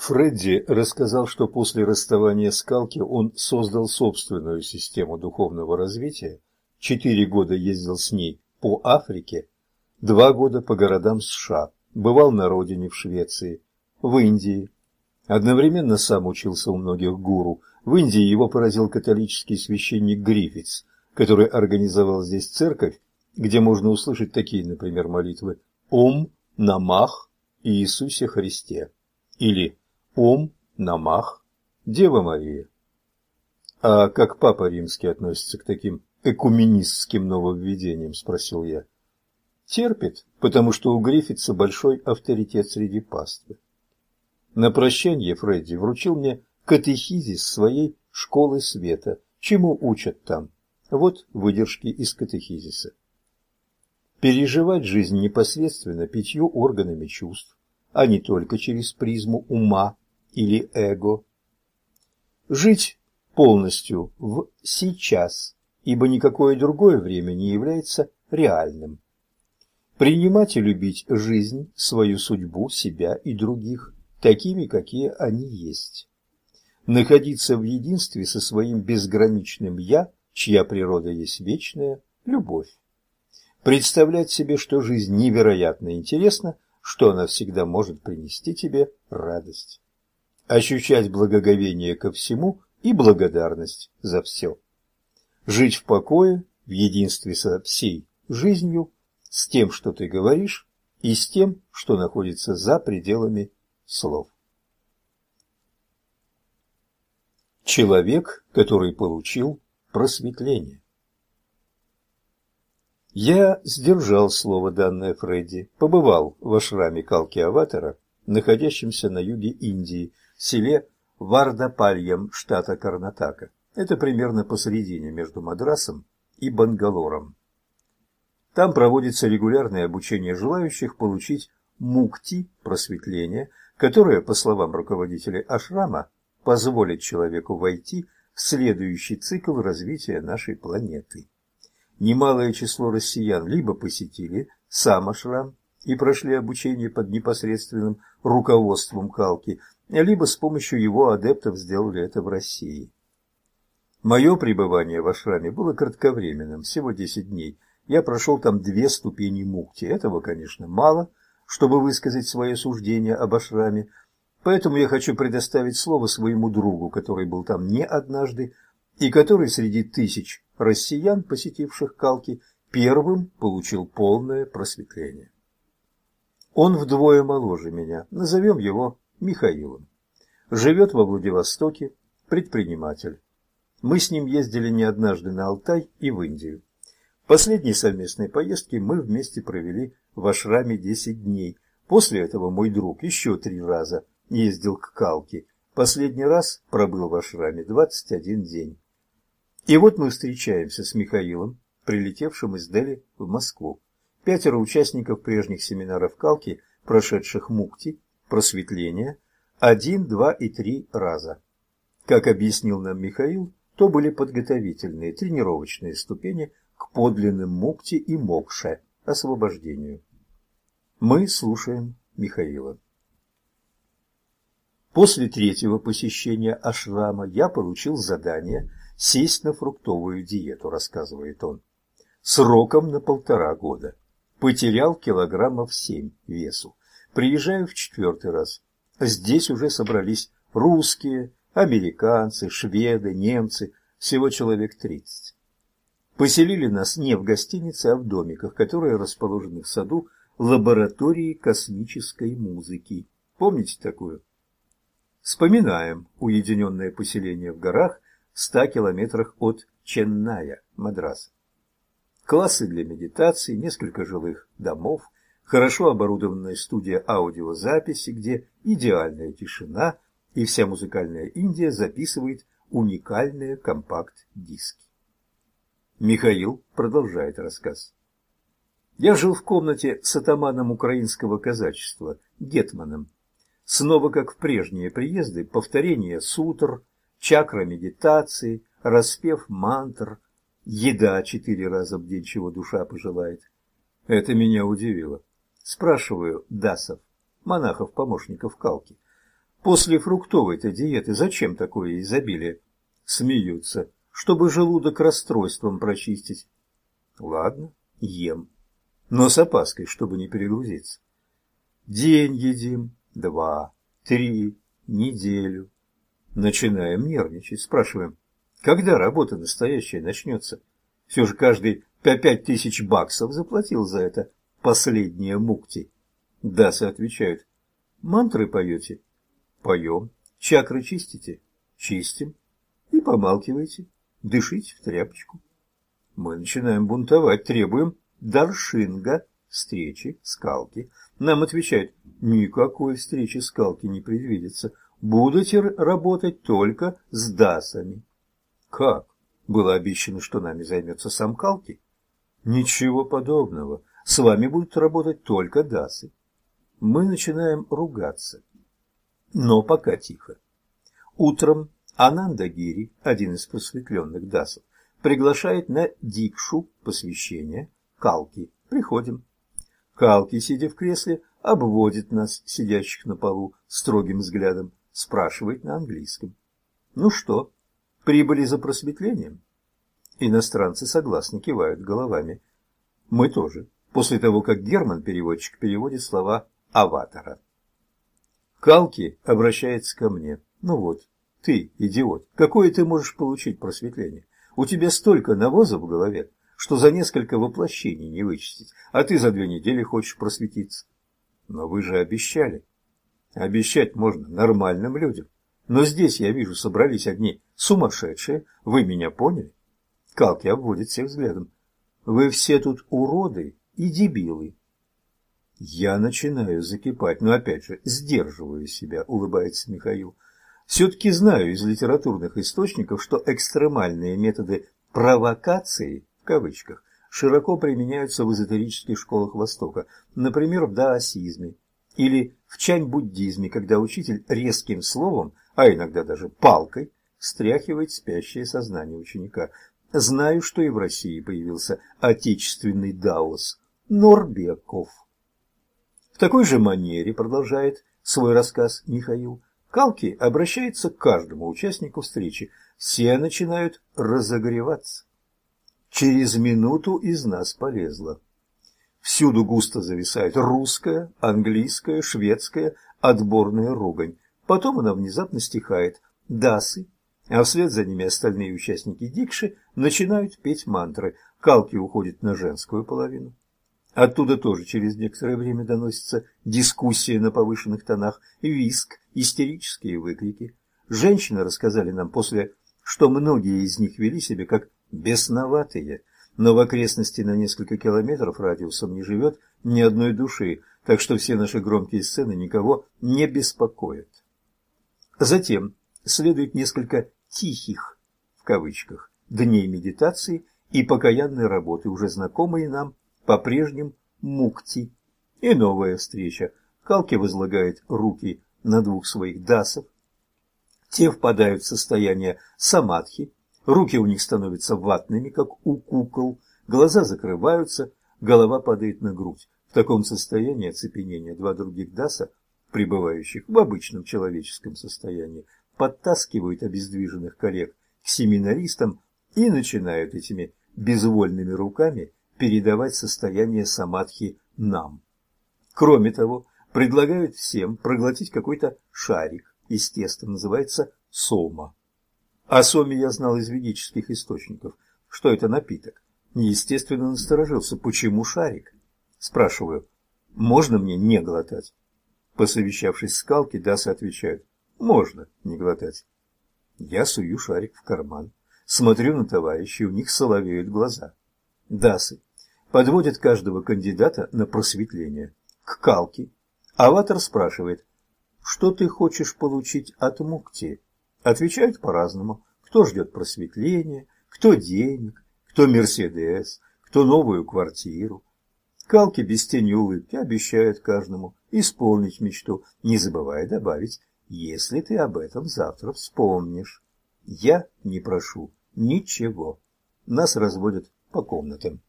Фредди рассказал, что после расставания с Калки он создал собственную систему духовного развития, четыре года ездил с ней по Африке, два года по городам США, бывал на родине в Швеции, в Индии. Одновременно сам учился у многих гуру. В Индии его поразил католический священник Гриффитс, который организовал здесь церковь, где можно услышать такие, например, молитвы «Ом Намах Иисусе Христе» или Ом, Намах, Дева Мария. А как Папа Римский относится к таким экуменистским нововведениям, спросил я. Терпит, потому что у Гриффитса большой авторитет среди паствы. На прощание Фредди вручил мне катехизис своей школы света, чему учат там. Вот выдержки из катехизиса. Переживать жизнь непосредственно пятью органами чувств, а не только через призму ума или эго. Жить полностью в сейчас, ибо никакое другое время не является реальным. Принимать и любить жизнь, свою судьбу, себя и других, такими, какие они есть. Находиться в единстве со своим безграничным «я», чья природа есть вечная, любовь. Представлять себе, что жизнь невероятно интересна, что она всегда может принести тебе радость ощущать благоговение ко всему и благодарность за все. Жить в покое, в единстве со всей жизнью, с тем, что ты говоришь, и с тем, что находится за пределами слов. Человек, который получил просветление. Я сдержал слово, данное Фредди, побывал в ашраме Калки-Аватара, находящемся на юге Индии, селе Вардапальем штата Карнатака. Это примерно посередине между Мадрасом и Бангалором. Там проводится регулярное обучение желающих получить мукти, просветление, которое, по словам руководителя ашрама, позволит человеку войти в следующий цикл развития нашей планеты. Немалое число россиян либо посетили сам ашрам и прошли обучение под непосредственным руководством Калки, либо с помощью его адептов сделали это в России. Мое пребывание в ашраме было кратковременным, всего 10 дней. Я прошел там две ступени мукти. Этого, конечно, мало, чтобы высказать свое суждение об ашраме, поэтому я хочу предоставить слово своему другу, который был там не однажды, и который среди тысяч россиян, посетивших Калки, первым получил полное просветление. Он вдвое моложе меня, назовем его Михаилом. Живет во Владивостоке, предприниматель. Мы с ним ездили не однажды на Алтай и в Индию. В последней совместной поездке мы вместе провели в ашраме 10 дней. После этого мой друг еще три раза ездил к Калке. Последний раз пробыл в ашраме 21 день. И вот мы встречаемся с Михаилом, прилетевшим из Дели в Москву. Пятеро участников прежних семинаров Калки, прошедших мукти, просветления один, два и три раза. Как объяснил нам Михаил, то были подготовительные тренировочные ступени к подлинным мукти и мокше, освобождению. Мы слушаем Михаила. После третьего посещения ашрама я получил задание сесть на фруктовую диету, рассказывает он, сроком на полтора года. Потерял килограммов семь весу. Приезжаю в четвертый раз. Здесь уже собрались русские, американцы, шведы, немцы, всего человек тридцать. Поселили нас не в гостинице, а в домиках, которые расположены в саду лаборатории космической музыки. Помните такую? Вспоминаем уединенное поселение в горах в ста километрах от Ченная, Мадраса. Классы для медитации, несколько жилых домов – хорошо оборудованная студия аудиозаписи, где идеальная тишина и вся музыкальная Индия записывает уникальные компакт-диски. Михаил продолжает рассказ. Я жил в комнате с атаманом украинского казачества, Гетманом. Снова, как в прежние приезды, повторение сутр, чакра медитации, распев мантр, еда четыре раза в день, чего душа пожелает. Это меня удивило. Спрашиваю Дасов, монахов-помощников Калки. После фруктовой-то диеты зачем такое изобилие? Смеются, чтобы желудок расстройством прочистить. Ладно, ем, но с опаской, чтобы не перегрузиться. День едим, два, три, неделю. Начинаем нервничать, спрашиваем, когда работа настоящая начнется? Все же каждый по пять тысяч баксов заплатил за это последние мукти. Дасы отвечают, мантры поете? Поем. Чакры чистите? Чистим. И помалкивайте, дышите в тряпочку. Мы начинаем бунтовать, требуем даршинга, встречи, скалки. Нам отвечают, никакой встречи скалки не предвидится. Будете работать только с дасами. Как? Было обещано, что нами займется сам Калки? Ничего подобного. С вами будут работать только дасы. Мы начинаем ругаться. Но пока тихо. Утром Ананда Гири, один из просветленных дасов, приглашает на дикшу посвящение Калки. Приходим. Калки, сидя в кресле, обводит нас, сидящих на полу, строгим взглядом, спрашивает на английском. Ну что, прибыли за просветлением? Иностранцы согласно кивают головами. Мы тоже, после того, как Герман, переводчик, переводит слова «аватара». Калки обращается ко мне. Ну вот, ты, идиот, какое ты можешь получить просветление? У тебя столько навоза в голове, что за несколько воплощений не вычистить, а ты за две недели хочешь просветиться. Но вы же обещали. Обещать можно нормальным людям. Но здесь, я вижу, собрались одни сумасшедшие. Вы меня поняли? Калки обводит всех взглядом. Вы все тут уроды и дебилы. Я начинаю закипать, но опять же сдерживаю себя, улыбается Михаил. Все-таки знаю из литературных источников, что экстремальные методы «провокации» в кавычках широко применяются в эзотерических школах Востока, например, в даосизме или в чань-буддизме, когда учитель резким словом, а иногда даже палкой, стряхивает спящее сознание ученика. Знаю, что и в России появился отечественный даос Норбеков такой же манере, продолжает свой рассказ Михаил, Калки обращается к каждому участнику встречи. Все начинают разогреваться. Через минуту из нас полезло. Всюду густо зависает русская, английская, шведская отборная ругань. Потом она внезапно стихает. Дасы, а вслед за ними остальные участники дикши начинают петь мантры. Калки уходит на женскую половину. Оттуда тоже через некоторое время доносится дискуссия на повышенных тонах, виск, истерические выкрики. Женщины рассказали нам после, что многие из них вели себя как бесноватые, но в окрестности на несколько километров радиусом не живет ни одной души, так что все наши громкие сцены никого не беспокоят. Затем следует несколько «тихих» в кавычках дней медитации и покаянной работы, уже знакомые нам по-прежнему мукти. И новая встреча. Калки возлагает руки на двух своих дасов. Те впадают в состояние самадхи, руки у них становятся ватными, как у кукол, глаза закрываются, голова падает на грудь. В таком состоянии оцепенения два других даса, пребывающих в обычном человеческом состоянии, подтаскивают обездвиженных коллег к семинаристам и начинают этими безвольными руками передавать состояние самадхи нам. Кроме того, предлагают всем проглотить какой-то шарик из теста, называется сома. О соме я знал из ведических источников, что это напиток. Естественно, насторожился, почему шарик? Спрашиваю, можно мне не глотать? Посовещавшись с Калки, Дасы отвечают, можно не глотать. Я сую шарик в карман, смотрю на товарищей, у них соловеют глаза. Дасы, подводит каждого кандидата на просветление к калке. Аватар спрашивает, что ты хочешь получить от мукти? Отвечают по-разному. Кто ждет просветления, кто денег, кто Мерседес, кто новую квартиру. Калки без тени улыбки обещают каждому исполнить мечту, не забывая добавить, если ты об этом завтра вспомнишь. Я не прошу ничего. Нас разводят по комнатам.